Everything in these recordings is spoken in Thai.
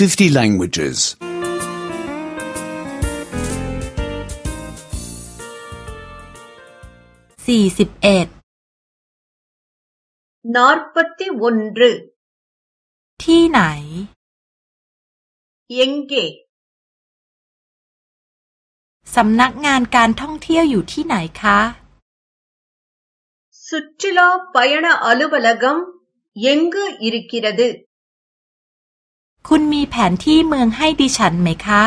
50 languages. 41นอร์ปติวนรที่ไหนยังเก สำนักงานการท่องเที่ยวอยู่ที่ไหนคะ สุดทจิลาปยานาอลุบลกัมยังเกอิริกิรดิคุณมีแผนที่เมืองให้ดิฉันไหมคะ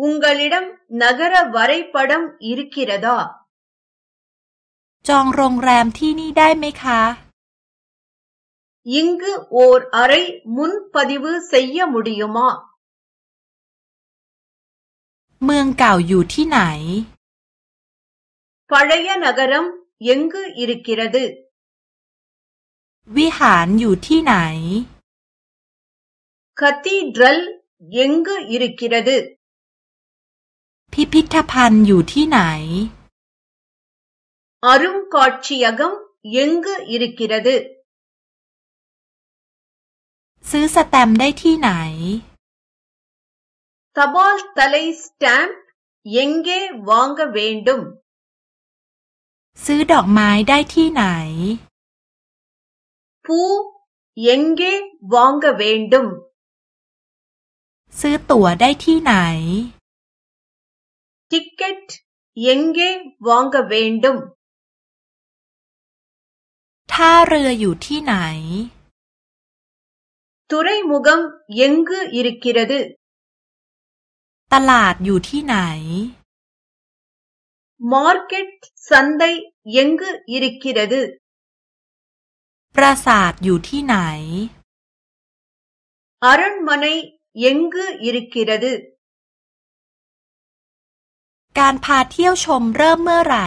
อุงกาลิดมนักรวารีปดมอิริกิรดอจองโรงแรมที่นี่ได้ไหมคะ ยิงกโอร์อะไรมุนปฏิวุสัยยมุดิยมะเมืองเก่าอยู่ที่ไหนปารายนักรมยิงกอิริกิรดวิหารอยู่ที่ไหน கதீட்ரல் எங்கு இருக்கிறது พิพิธภัณฑ์อยู่ที่ไหน அருங்காட்சியகம் எங்கு இருக்கிறது ซื้อสแตมป์ได้ที่ไหน தபால் தலை ஸ்டாம்ப் எங்கே வாங்க வேண்டும் ซื้อดอกไม้ได้ที่ไหน பூ எங்கே வாங்க வேண்டும் ซื้อตั๋วได้ที่ไหน Ticket ยังเงวางกับเวนดุมท่าเรืออยู่ที่ไหน ตุเรย์มุกัมยังกูอิริกิระดตลาดอยู่ที่ไหนมาร์เก็ตซันไดยังกูอิริกิระดปราสาทอยู่ที่ไหนอารันมานย எங்கு இருக்கிறது การพาเที่ยวชมเริ่มเมื่อไหร่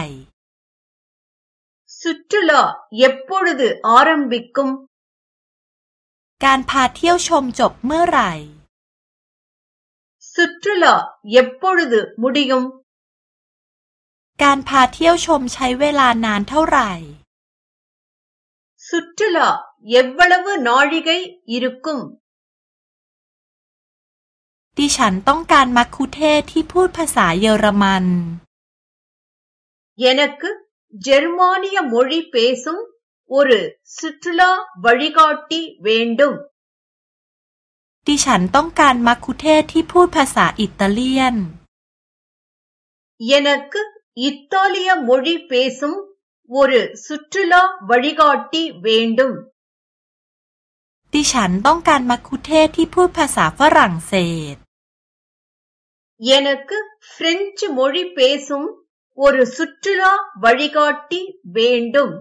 สุดทุลเย็ปปูดอารมบิกุมการพาเที่ยวชมจบเมื่อไหร่ สุดทุลเย็ปปูดมุดิยมการพาเที่ยวชมใช้เวลานานเท่าไหร่ สุดทุลเย็บวลวนอริกัยยิรุกุมดิฉันต้องการมักคุเทศที่พูดภาษาเยอรมันเยนักเยอรมานีอาโรีเพสุมอุ์สุทลาวาริกอตตีเวนดุมดิฉันต้องการมักคุเทศที่พูดภาษาอิตาเลียน เยนักอิตาเลียมโรีเพสุมอุ์สุทลาวาริกอตตีเวนดุมดิฉันต้องการมักคุเทศที่พูดภาษาฝรั่งเศส எனக்கு பிரெஞ்சு மொழி பேசும் ஒரு சுற்றுலா வழிகாட்டி வேண்டும்.